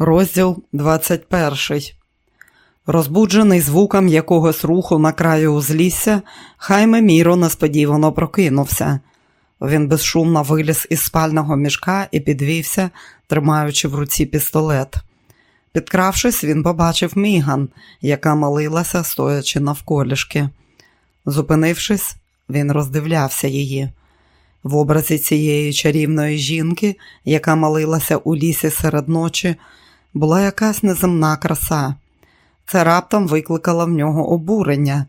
Розділ 21 Розбуджений звуком якогось руху на краю узлісся, Хайме Міро несподівано прокинувся. Він безшумно виліз із спального мішка і підвівся, тримаючи в руці пістолет. Підкравшись, він побачив міган, яка молилася, стоячи навколішки. Зупинившись, він роздивлявся її. В образі цієї чарівної жінки, яка молилася у лісі серед ночі, була якась неземна краса. Це раптом викликало в нього обурення.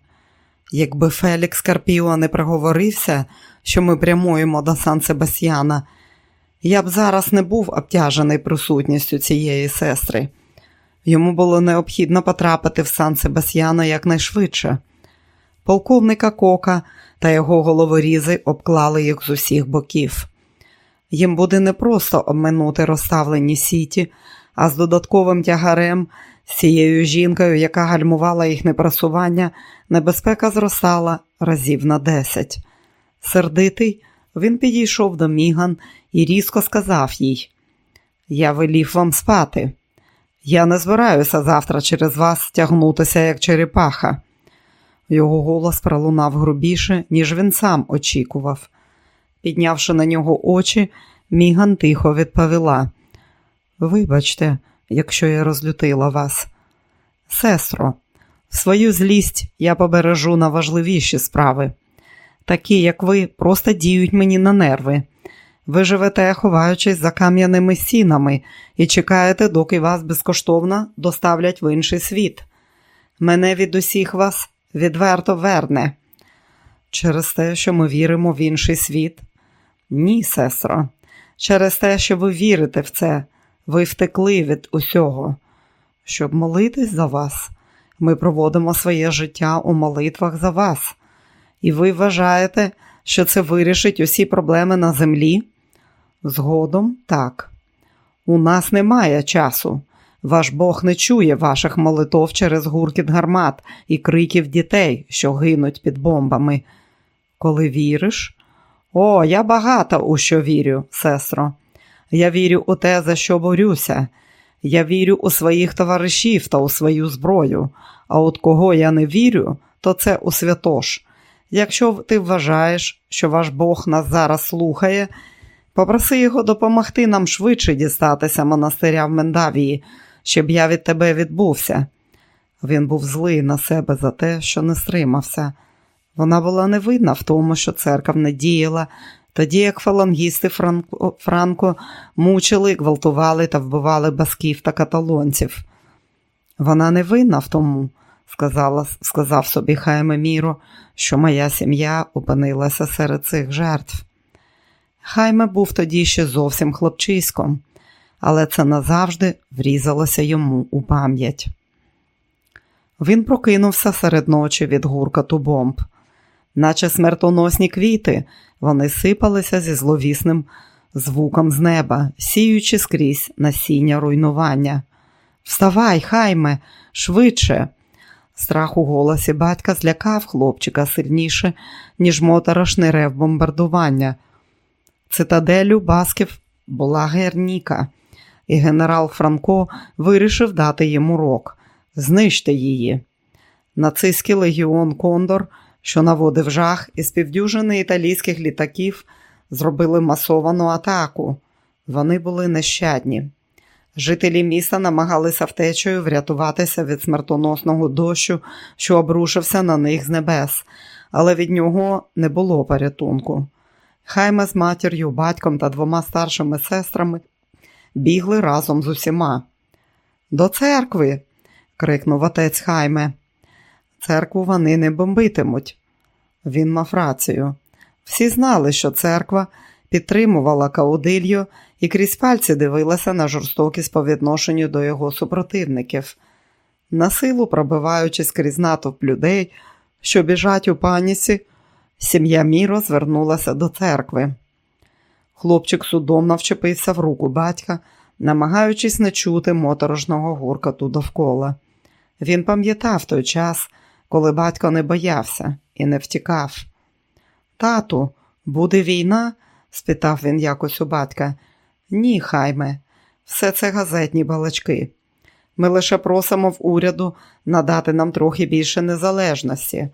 Якби Фелікс Карпіо не проговорився, що ми прямуємо до Сан Себастьяна, я б зараз не був обтяжений присутністю цієї сестри. Йому було необхідно потрапити в Сан Себастьяно якнайшвидше. Полковника Кока та його головорізи обклали їх з усіх боків. Їм буде непросто обминути розставлені сіті, а з додатковим тягарем, з цією жінкою, яка гальмувала їхнє просування, небезпека зростала разів на десять. Сердитий, він підійшов до Міган і різко сказав їй: Я велів вам спати. Я не збираюся завтра через вас тягнутися, як черепаха. Його голос пролунав грубіше, ніж він сам очікував. Піднявши на нього очі, Міган тихо відповіла: Вибачте, якщо я розлютила вас. Сестро, свою злість я побережу на важливіші справи. Такі, як ви, просто діють мені на нерви. Ви живете, ховаючись за кам'яними стінами, і чекаєте, доки вас безкоштовно доставлять в інший світ. Мене від усіх вас відверто верне. Через те, що ми віримо в інший світ? Ні, сестро. Через те, що ви вірите в це, ви втекли від усього. Щоб молитись за вас, ми проводимо своє життя у молитвах за вас. І ви вважаєте, що це вирішить усі проблеми на землі? Згодом так. У нас немає часу. Ваш Бог не чує ваших молитов через гуркіт гармат і криків дітей, що гинуть під бомбами. Коли віриш? О, я багато у що вірю, сестро. Я вірю у те, за що борюся. Я вірю у своїх товаришів та у свою зброю. А от кого я не вірю, то це у святош. Якщо ти вважаєш, що ваш Бог нас зараз слухає, попроси його допомогти нам швидше дістатися монастиря в Мендавії, щоб я від тебе відбувся. Він був злий на себе за те, що не стримався. Вона була невинна в тому, що церква не діяла, тоді як фалангісти Франко, Франко мучили, гвалтували та вбивали басків та каталонців. Вона не винна в тому, сказала, сказав собі Хайме Міро, що моя сім'я опинилася серед цих жертв. Хайме був тоді ще зовсім хлопчиськом, але це назавжди врізалося йому у пам'ять. Він прокинувся серед ночі від гуркату бомб, наче смертоносні квіти, вони сипалися зі зловісним звуком з неба, сіючи скрізь насіння руйнування. Вставай, хайме, швидше. Страх у голосі батька злякав хлопчика сильніше, ніж моторошний рев бомбардування. Цитаделю Басків була Герніка, і генерал Франко вирішив дати їм урок знищте її. Нацистський легіон Кондор, що наводив жах, із півдюжини італійських літаків зробили масовану атаку. Вони були нещадні. Жителі міста намагалися втечею врятуватися від смертоносного дощу, що обрушився на них з небес, але від нього не було порятунку. Хайме з матір'ю, батьком та двома старшими сестрами бігли разом з усіма. До церкви. крикнув отець Хайме. Церкву вони не бомбитимуть. Він мав рацію. Всі знали, що церква підтримувала Каудилью і крізь пальці дивилася на жорстокість по відношенню до його супротивників. На силу пробиваючись крізь натовп людей, що біжать у паніці, сім'я Міро звернулася до церкви. Хлопчик судомно вчепився в руку батька, намагаючись не чути моторошного гуркоту довкола. Він пам'ятав той час, коли батько не боявся і не втікав. Тату, буде війна? спитав він якось у батька. Ні, хайме, все це газетні балачки. Ми лише просимо в уряду надати нам трохи більше незалежності.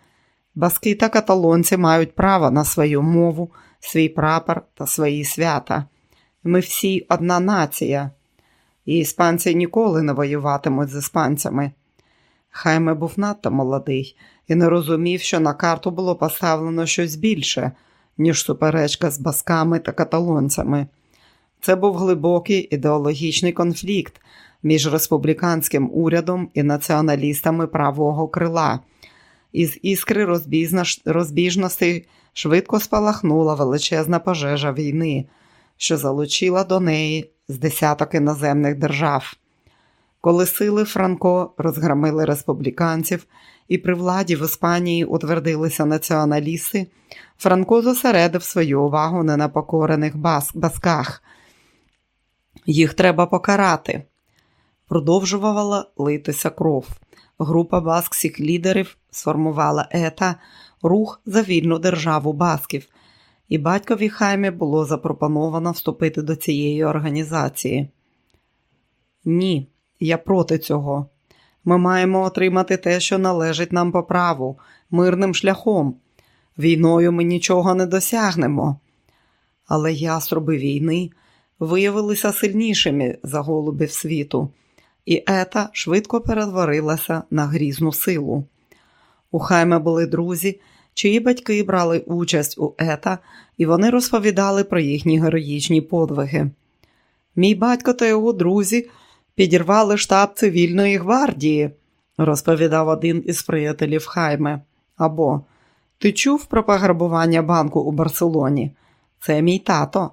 Баски та каталонці мають право на свою мову, свій прапор та свої свята. Ми всі одна нація, і іспанці ніколи не воюватимуть з іспанцями. Хайме був надто молодий і не розумів, що на карту було поставлено щось більше, ніж суперечка з басками та каталонцями. Це був глибокий ідеологічний конфлікт між республіканським урядом і націоналістами правого крила. Із іскри розбіжностей швидко спалахнула величезна пожежа війни, що залучила до неї з десяток іноземних держав. Коли сили Франко розгромили республіканців і при владі в Іспанії утвердилися націоналісти, Франко зосередив свою увагу на непокорених басках. Їх треба покарати. Продовжувала литися кров. Група баскських лідерів сформувала ета рух за вільну державу басків, і батькові Хаймі було запропоновано вступити до цієї організації. Ні, я проти цього. Ми маємо отримати те, що належить нам по праву, мирним шляхом. Війною ми нічого не досягнемо. Але яструби війни виявилися сильнішими за голубів світу, і ета швидко перетворилася на грізну силу. У Хайме були друзі, чиї батьки брали участь у ета, і вони розповідали про їхні героїчні подвиги. Мій батько та його друзі підірвали штаб цивільної гвардії, розповідав один із приятелів Хайме. Або Ти чув про пограбування банку у Барселоні? Це мій тато.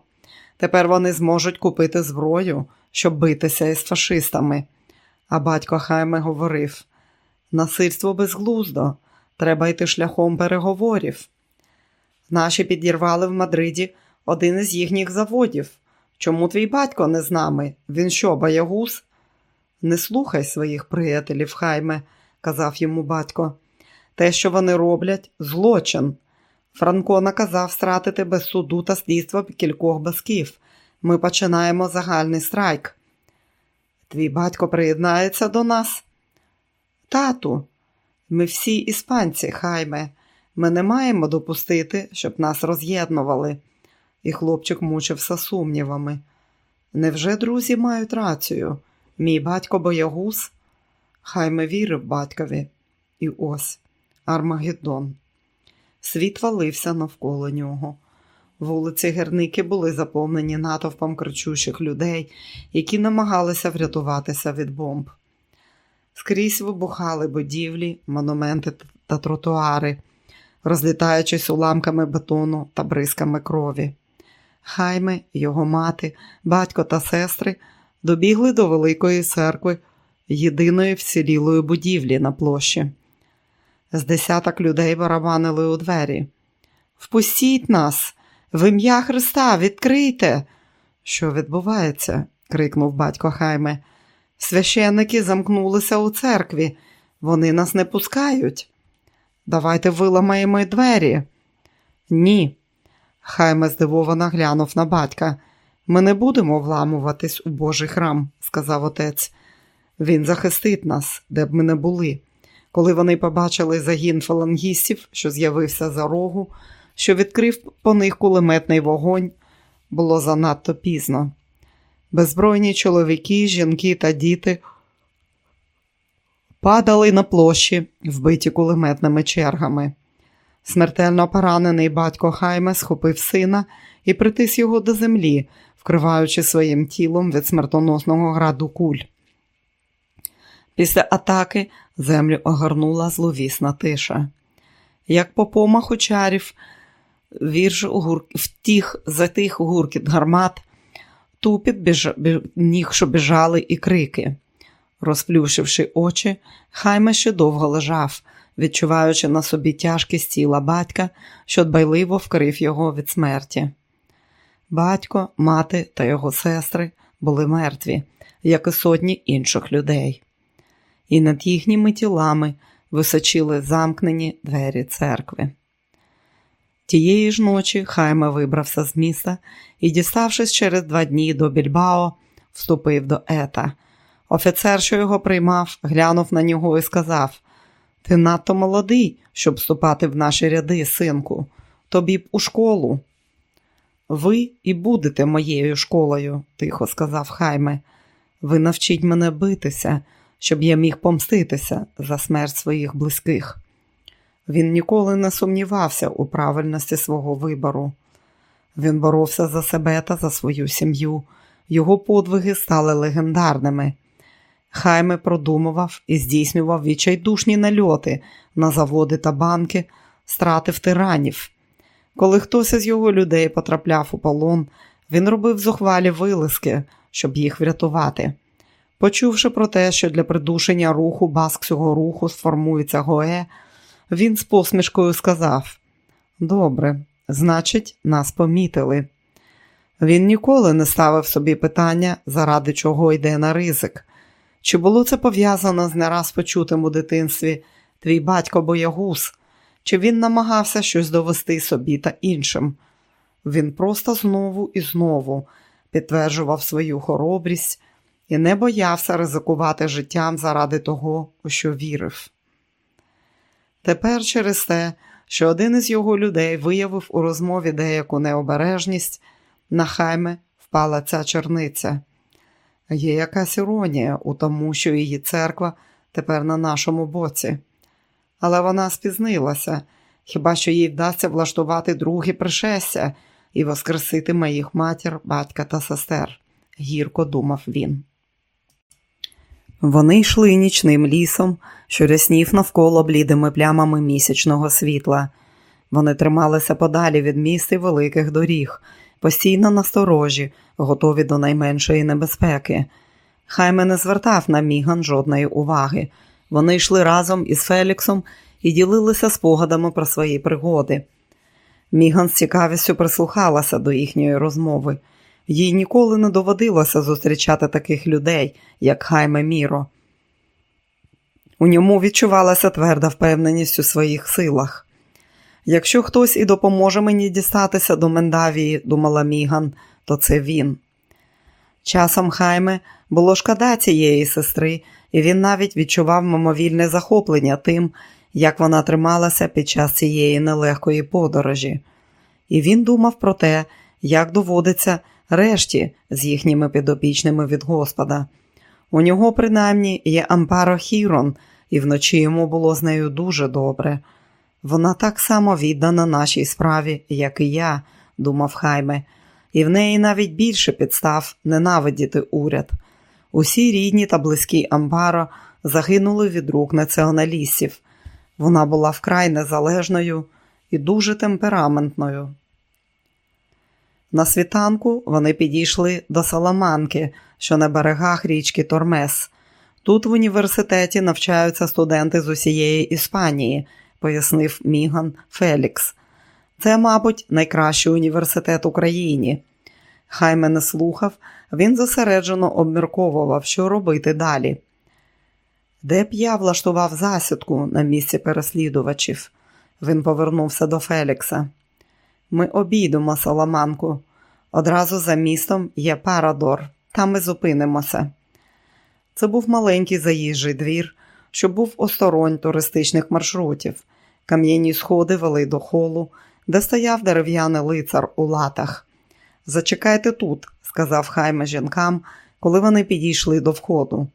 Тепер вони зможуть купити зброю, щоб битися із фашистами. А батько Хайме говорив: насильство безглуздо, треба йти шляхом переговорів. Наші підірвали в Мадриді один із їхніх заводів. Чому твій батько не з нами? Він що, боягуз? Не слухай своїх приятелів, хайме, казав йому батько. Те, що вони роблять, злочин. Франко наказав стратити без суду та слідства кількох басків. Ми починаємо загальний страйк. Твій батько приєднається до нас? Тату, ми всі іспанці, хайме. Ми не маємо допустити, щоб нас роз'єднували. І хлопчик мучився сумнівами. Невже друзі мають рацію? Мій батько боягуз? Хайме вірив батькові. І ось Армагеддон. Світ валився навколо нього. Вулиці Герники були заповнені натовпом кричущих людей, які намагалися врятуватися від бомб. Скрізь вибухали будівлі, монументи та тротуари, розлітаючись уламками бетону та бризками крові. Хайме, його мати, батько та сестри добігли до Великої церкви, єдиної вцілілої будівлі на площі. З десяток людей барабанили у двері. Впустіть нас, в ім'я Христа, відкрийте. Що відбувається? крикнув батько Хайме. Священники замкнулися у церкві. Вони нас не пускають. Давайте виламаємо двері. Ні. Хайме здивовано глянув на батька. Ми не будемо вламуватись у Божий храм, сказав отець. Він захистить нас, де б ми не були. Коли вони побачили загін фалангістів, що з'явився за рогу, що відкрив по них кулеметний вогонь, було занадто пізно. Беззбройні чоловіки, жінки та діти падали на площі, вбиті кулеметними чергами. Смертельно поранений батько Хайме схопив сина і притис його до землі, вкриваючи своїм тілом від смертоносного граду куль. Після атаки землю огорнула зловісна тиша. Як по помаху чарів, вірж гур... втіх затих гуркіт гармат, тупіт біж... ніг, що біжали, і крики. Розплющивши очі, хайме ще довго лежав, відчуваючи на собі тяжкість тіла батька, що дбайливо вкрив його від смерті. Батько, мати та його сестри були мертві, як і сотні інших людей, і над їхніми тілами височили замкнені двері церкви. Тієї ж ночі Хайме вибрався з міста і, діставшись через два дні до Більбао, вступив до ета. Офіцер, що його приймав, глянув на нього і сказав: Ти надто молодий, щоб вступати в наші ряди, синку, тобі б у школу. Ви і будете моєю школою, тихо сказав Хайме. Ви навчіть мене битися, щоб я міг помститися за смерть своїх близьких. Він ніколи не сумнівався у правильності свого вибору. Він боровся за себе та за свою сім'ю. Його подвиги стали легендарними. Хайме продумував і здійснював відчайдушні нальоти на заводи та банки, стратив тиранів. Коли хтось із його людей потрапляв у полон, він робив зухвалі вилиски, щоб їх врятувати. Почувши про те, що для придушення руху баскського руху сформується Гое, він з посмішкою сказав: Добре, значить, нас помітили. Він ніколи не ставив собі питання, заради чого йде на ризик. Чи було це пов'язано з нараз почутим у дитинстві твій батько боягуз, чи він намагався щось довести собі та іншим? Він просто знову і знову підтверджував свою хоробрість і не боявся ризикувати життям заради того, у що вірив. Тепер через те, що один із його людей виявив у розмові деяку необережність, на хайме впала ця черниця. Є якась іронія у тому, що її церква тепер на нашому боці. Але вона спізнилася, хіба що їй вдасться влаштувати друге пришестя і воскресити моїх матір, батька та сестер, гірко думав він. Вони йшли нічним лісом, що ряснів навколо блідими плямами місячного світла. Вони трималися подалі від міст і великих доріг, постійно насторожі, готові до найменшої небезпеки. Хайме не звертав на Міган жодної уваги. Вони йшли разом із Феліксом і ділилися спогадами про свої пригоди. Міган з цікавістю прислухалася до їхньої розмови. Їй ніколи не доводилося зустрічати таких людей, як Хайме Міро. У ньому відчувалася тверда впевненість у своїх силах. Якщо хтось і допоможе мені дістатися до Мендавії, думала Міган, то це він. Часом Хайме було шкода цієї сестри, і він навіть відчував мимовільне захоплення тим, як вона трималася під час цієї нелегкої подорожі. І він думав про те, як доводиться решті з їхніми підопічними від Господа. У нього, принаймні, є Ампаро Хірон, і вночі йому було з нею дуже добре. Вона так само віддана нашій справі, як і я, думав Хайме, і в неї навіть більше підстав ненавидіти уряд. Усі рідні та близькі Амбаро загинули від рук націоналістів. Вона була вкрай незалежною і дуже темпераментною. На світанку вони підійшли до Саламанки, що на берегах річки Тормес. Тут в університеті навчаються студенти з усієї Іспанії, пояснив Міган Фелікс. Це, мабуть, найкращий університет Україні. Хай мене слухав, він зосереджено обмірковував, що робити далі. Де б я влаштував засідку на місці переслідувачів? Він повернувся до Фелікса. Ми обійдемо Саламанку. Одразу за містом є Парадор, там ми зупинимося. Це був маленький заїжджий двір, що був осторонь туристичних маршрутів. Кам'яні сходи вели до холу, де стояв дерев'яний лицар у латах. Зачекайте тут, сказав Хайме жінкам, коли вони підійшли до входу.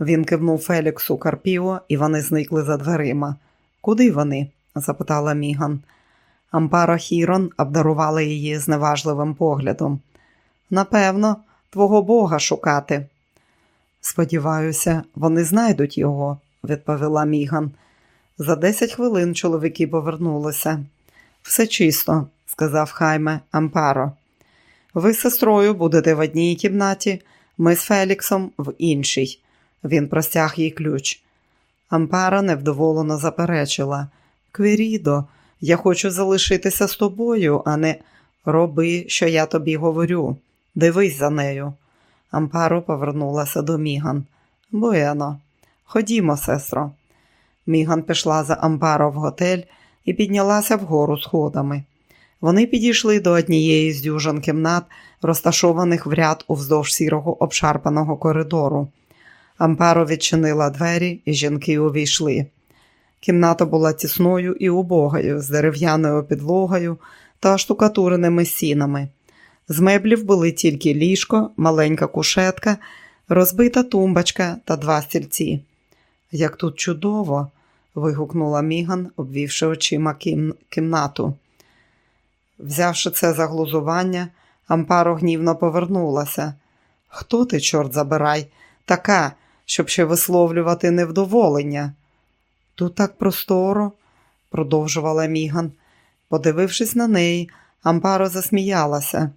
Він кивнув Феліксу Карпіо, і вони зникли за дверима. Куди вони? запитала Міган. Ампара Хірон обдарувала її зневажливим поглядом. Напевно, твого Бога шукати. Сподіваюся, вони знайдуть його, відповіла Міган. За десять хвилин чоловіки повернулися. Все чисто, сказав Хайме Ампаро. Ви з сестрою будете в одній кімнаті, ми з Феліксом в іншій. Він простяг їй ключ. Ампара невдоволено заперечила. Квірідо, я хочу залишитися з тобою, а не роби, що я тобі говорю. Дивись за нею. Ампаро повернулася до Міган. Буено, ходімо, сестро. Міган пішла за Ампаро в готель і піднялася вгору сходами. Вони підійшли до однієї з дюжин кімнат, розташованих в ряд уздовж сірого обшарпаного коридору. Ампаро відчинила двері, і жінки увійшли. Кімната була тісною і убогою, з дерев'яною підлогою та штукатуреними стінами. З меблів були тільки ліжко, маленька кушетка, розбита тумбочка та два стільці. Як тут чудово! вигукнула Міган, обвівши очима кім... кімнату. Взявши це за глузування, Ампаро гнівно повернулася. Хто ти, чорт забирай, така, щоб ще висловлювати невдоволення? Тут так просторо, продовжувала Міган. Подивившись на неї, Ампаро засміялася.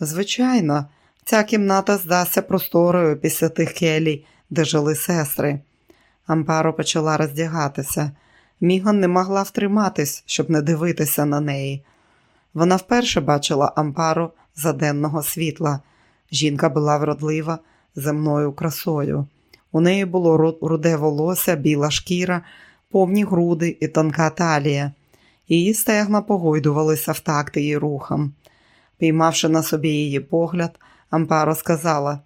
Звичайно, ця кімната здасться просторою після тих келій, де жили сестри. Ампаро почала роздягатися. Міган не могла втриматись, щоб не дивитися на неї. Вона вперше бачила Ампаро за денного світла. Жінка була вродлива, земною красою. У неї було руде волосся, біла шкіра, повні груди і тонка талія. Її стегна погойдувалися в такт її рухам. Піймавши на собі її погляд, Ампаро сказала: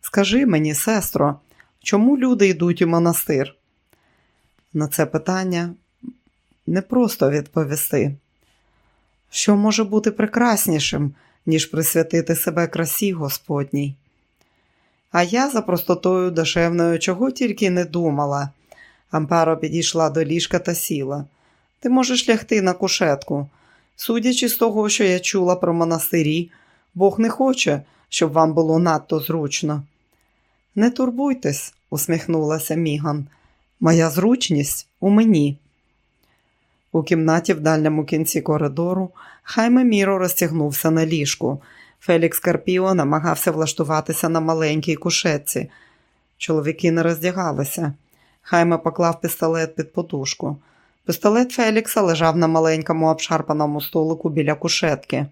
Скажи мені, сестро, чому люди йдуть у монастир? На це питання не просто відповісти. Що може бути прекраснішим, ніж присвятити себе красі Господній? А я за простотою душевною чого тільки не думала. Ампаро підійшла до ліжка та сіла. Ти можеш лягти на кушетку. Судячи з того, що я чула про монастирі, Бог не хоче, щоб вам було надто зручно. Не турбуйтесь, усміхнулася Міган. Моя зручність у мені. У кімнаті в дальньому кінці коридору Хайме Міро розтягнувся на ліжку. Фелікс Карпіо намагався влаштуватися на маленькій кушетці. Чоловіки не роздягалися. Хайме поклав пістолет під подушку. Пістолет Фелікса лежав на маленькому обшарпаному столику біля кушетки.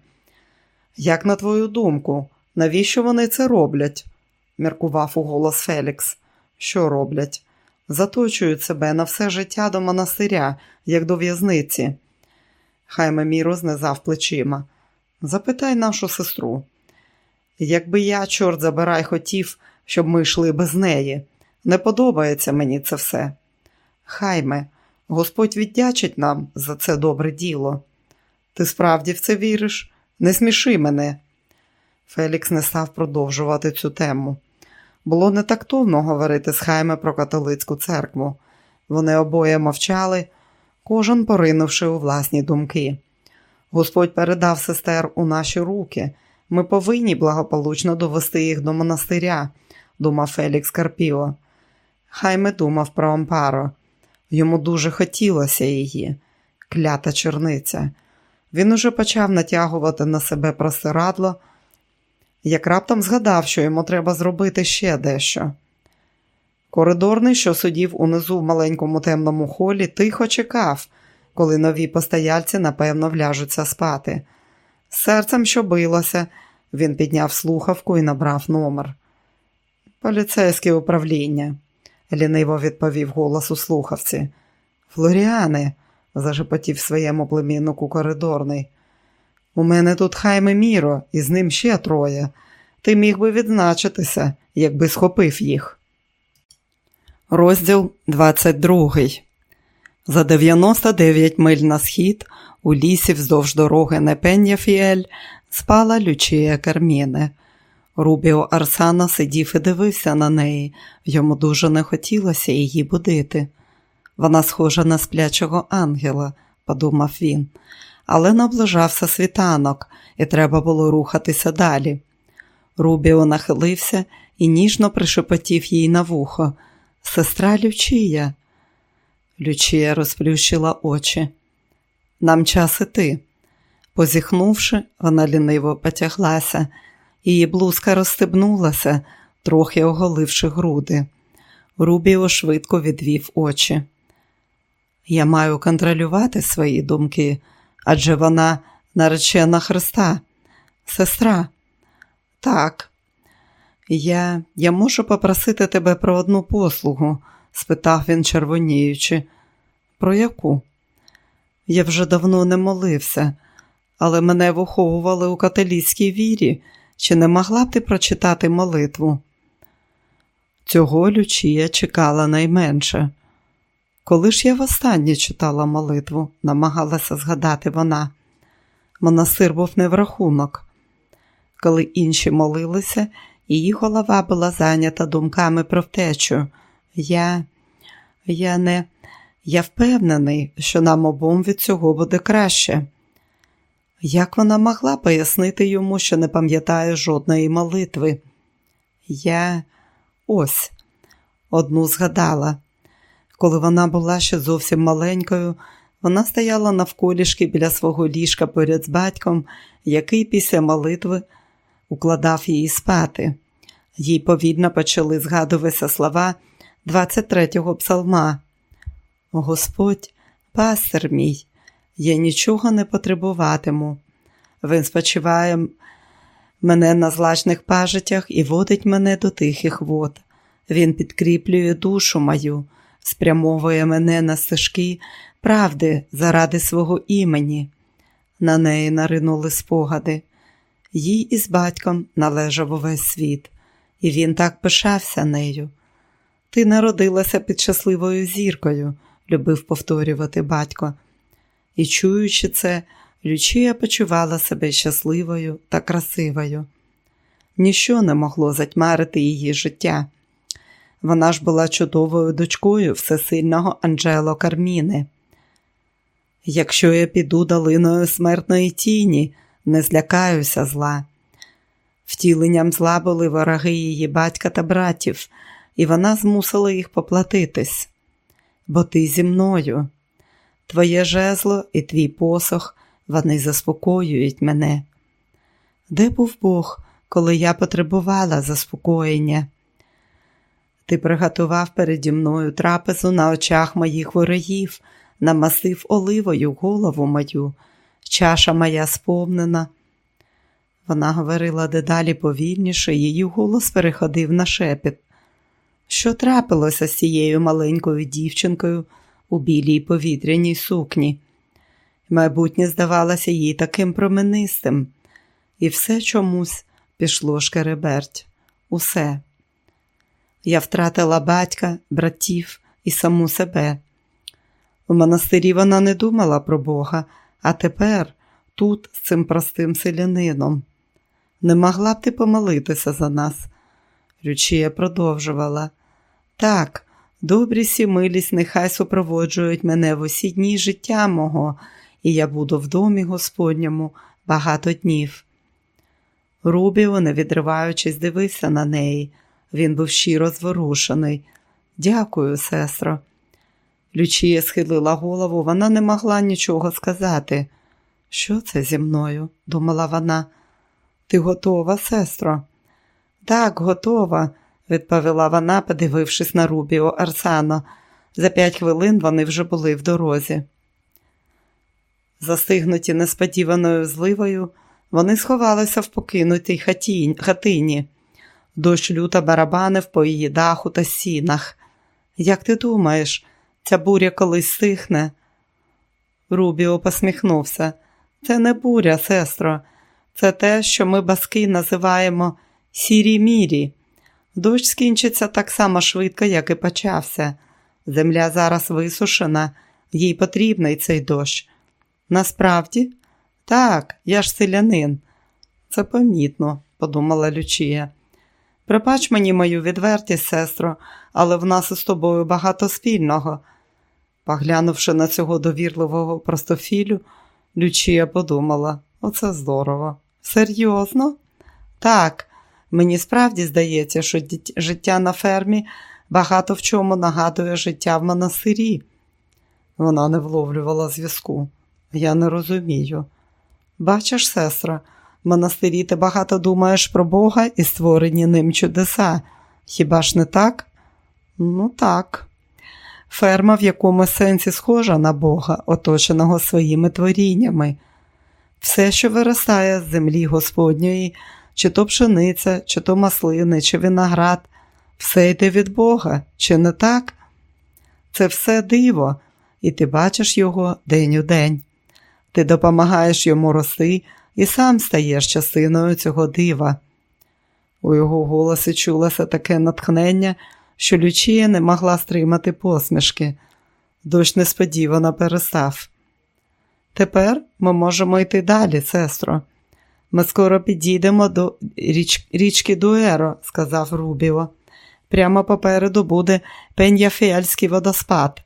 Як на твою думку, навіщо вони це роблять? міркував у голос Фелікс. Що роблять? Заточують себе на все життя до монастиря, як до в'язниці. Хайме Міро знизав плечима. Запитай нашу сестру. Якби я, чорт забирай, хотів, щоб ми йшли без неї. Не подобається мені це все. Хайме, Господь віддячить нам за це добре діло. Ти справді в це віриш? Не сміши мене. Фелікс не став продовжувати цю тему. Було не тактовно говорити з Хайме про католицьку церкву. Вони обоє мовчали, кожен поринувши у власні думки. Господь передав сестер у наші руки. Ми повинні благополучно довести їх до монастиря, думав Фелікс Карпіо. Хайме думав про Ампаро. Йому дуже хотілося її, клята черниця. Він уже почав натягувати на себе простирадло, як раптом згадав, що йому треба зробити ще дещо. Коридорний, що сидів унизу в маленькому темному холі, тихо чекав, коли нові постояльці, напевно, вляжуться спати. Серцем, що билося, він підняв слухавку і набрав номер. Поліцейське управління ліниво відповів голос у слухавці. Флоріане, зашепотів своєму племіннику коридорний. У мене тут хайме Міро, і з ним ще троє. Ти міг би відзначитися, якби схопив їх. Розділ 22 За 99 миль на схід у лісі вздовж дороги Непен'яфіель спала Лючія Карміне. Рубіо Арсана сидів і дивився на неї, йому дуже не хотілося її будити. Вона схожа на сплячого ангела, подумав він, але наближався світанок, і треба було рухатися далі. Рубіо нахилився і ніжно пришепотів їй на вухо. Сестра Лючія. Лючія розплющила очі. Нам час іти. Позіхнувши, вона ліниво потяглася. Її блузка розстебнулася, трохи оголивши груди. Рубіо швидко відвів очі. Я маю контролювати свої думки, адже вона наречена Христа, сестра. Так, я я можу попросити тебе про одну послугу? спитав він, червоніючи. Про яку? Я вже давно не молився, але мене виховували у католицькій вірі. Чи не могла б ти прочитати молитву? Цього Лючія чекала найменше. Коли ж я востаннє читала молитву, намагалася згадати вона. Монастир був не в рахунок. Коли інші молилися, її голова була зайнята думками про втечу. Я я не я впевнений, що нам обом від цього буде краще. Як вона могла пояснити йому, що не пам'ятає жодної молитви? Я ось одну згадала. Коли вона була ще зовсім маленькою, вона стояла навколішки біля свого ліжка поряд з батьком, який після молитви укладав її спати. Їй повільно почали згадуватися слова 23-го псалма. Господь, пастир мій, я нічого не потребуватиму. Він спочиває мене на злачних пажитях і водить мене до тихих вод. Він підкріплює душу мою, спрямовує мене на стежки правди заради свого імені. На неї наринули спогади. Їй із батьком належав увесь світ, і він так пишався нею. Ти народилася під щасливою зіркою, любив повторювати батько. І, чуючи це, Лючія почувала себе щасливою та красивою. Ніщо не могло затьмарити її життя. Вона ж була чудовою дочкою всесильного Анджело Карміни. Якщо я піду долиною смертної тіні, не злякаюся зла. Втіленням зла були вороги її батька та братів, і вона змусила їх поплатитись. Бо ти зі мною, твоє жезло і твій посох, вони заспокоюють мене. Де був Бог, коли я потребувала заспокоєння? Ти приготував переді мною трапезу на очах моїх ворогів, намасив оливою голову мою, чаша моя сповнена. Вона говорила дедалі повільніше, її голос переходив на шепіт. Що трапилося з цією маленькою дівчинкою у білій повітряній сукні? Майбутнє здавалося їй таким променистим, і все чомусь пішло шкереберть. Усе. Я втратила батька, братів і саму себе. У монастирі вона не думала про Бога, а тепер тут з цим простим селянином. Не могла б ти помолитися за нас. Лючія продовжувала. Так, добрість і милість нехай супроводжують мене в усі дні життя мого, і я буду в домі Господньому багато днів. Рубіо, не відриваючись, дивився на неї. Він був щиро зворушений. Дякую, сестро. Лючія схилила голову, вона не могла нічого сказати. Що це зі мною? думала вона. Ти готова, сестро? Так, готова, відповіла вона, подивившись на Рубіо Арсано. За п'ять хвилин вони вже були в дорозі. Застигнуті несподіваною зливою, вони сховалися в покинутій хатині. Дощ люта барабанив по її даху та сінах. Як ти думаєш, ця буря колись стихне? Рубіо посміхнувся. Це не буря, сестро, це те, що ми баски називаємо сірі мірі. Дощ скінчиться так само швидко, як і почався. Земля зараз висушена, їй потрібний цей дощ. Насправді, так, я ж селянин. Це помітно, подумала Лючія. Прибач мені мою відвертість, сестро, але в нас із тобою багато спільного. Поглянувши на цього довірливого простофілю, Лючія подумала оце здорово. Серйозно? Так, мені справді здається, що життя на фермі багато в чому нагадує життя в монастирі. Вона не вловлювала зв'язку. Я не розумію. Бачиш, сестра, в монастирі ти багато думаєш про Бога і створені ним чудеса. Хіба ж не так? Ну так. Ферма в якому сенсі схожа на Бога, оточеного своїми творіннями. Все, що виростає з землі Господньої, чи то пшениця, чи то маслини, чи виноград, все йде від Бога, чи не так? Це все диво, і ти бачиш його день у день. Ти допомагаєш йому рости і сам стаєш частиною цього дива. У його голосі чулося таке натхнення, що Лючія не могла стримати посмішки. Дощ несподівано перестав. Тепер ми можемо йти далі, сестро. Ми скоро підійдемо до річ... річки Дуеро, сказав Рубіо. Прямо попереду буде Пеньяфіальський водоспад.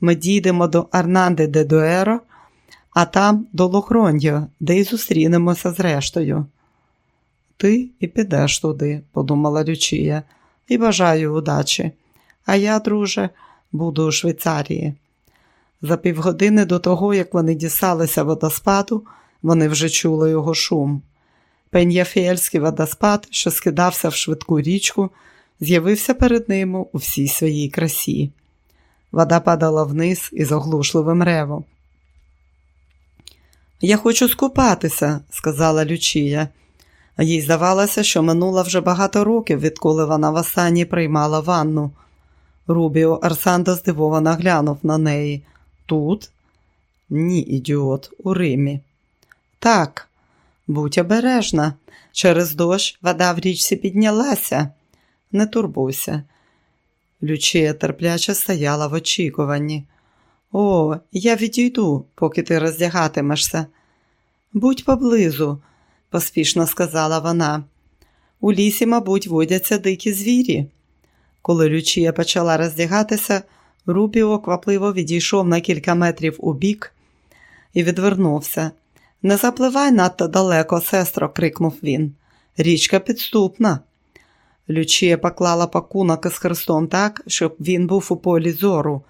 Ми дійдемо до Арнанди де Дуеро, а там до Лохроньо, де й зустрінемося з рештою. Ти і підеш туди, подумала Лючія, і бажаю удачі. А я, друже, буду у Швейцарії. За півгодини до того, як вони дісталися водоспаду, вони вже чули його шум. Пеньяфіельський водоспад, що скидався в швидку річку, з'явився перед ними у всій своїй красі. Вода падала вниз із оглушливим ревом. Я хочу скупатися, сказала Лючія. Їй здавалося, що минуло вже багато років, відколи вона востаннє приймала ванну. Рубіо Арсандо здивовано глянув на неї. Тут? Ні, ідіот, у Римі. Так, будь обережна. Через дощ вода в річці піднялася. Не турбуйся. Лючія терпляче стояла в очікуванні. О, я відійду, поки ти роздягатимешся. Будь поблизу, поспішно сказала вона. У лісі, мабуть, водяться дикі звірі. Коли Лючія почала роздягатися, Рубіо квапливо відійшов на кілька метрів у бік і відвернувся. Не запливай надто далеко, сестро, крикнув він. Річка підступна. Лючія поклала пакунок із хрестом так, щоб він був у полі зору.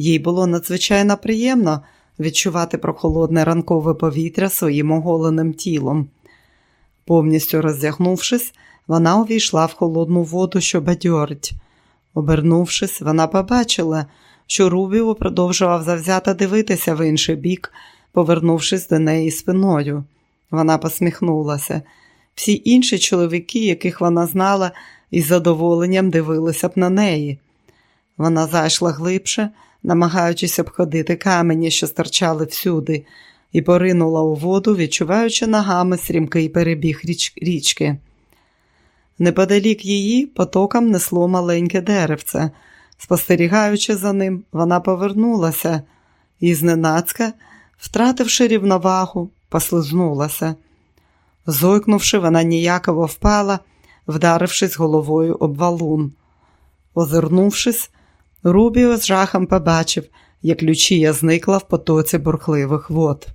Їй було надзвичайно приємно відчувати прохолодне ранкове повітря своїм оголеним тілом. Повністю роздягнувшись, вона увійшла в холодну воду, що бадьорить. Обернувшись, вона побачила, що Рубіо продовжував завзято дивитися в інший бік, повернувшись до неї спиною. Вона посміхнулася. Всі інші чоловіки, яких вона знала, із задоволенням дивилися б на неї. Вона зайшла глибше, намагаючись обходити камені, що стирчали всюди, і поринула у воду, відчуваючи ногами стрімкий перебіг річ... річки. Неподалік її потоком несло маленьке деревце. Спостерігаючи за ним, вона повернулася і, зненацька, втративши рівновагу, послизнулася. Зойкнувши, вона ніяково впала, вдарившись головою об валун. Озирнувшись, Рубіо з жахом побачив, як Лючія зникла в потоці бурхливих вод.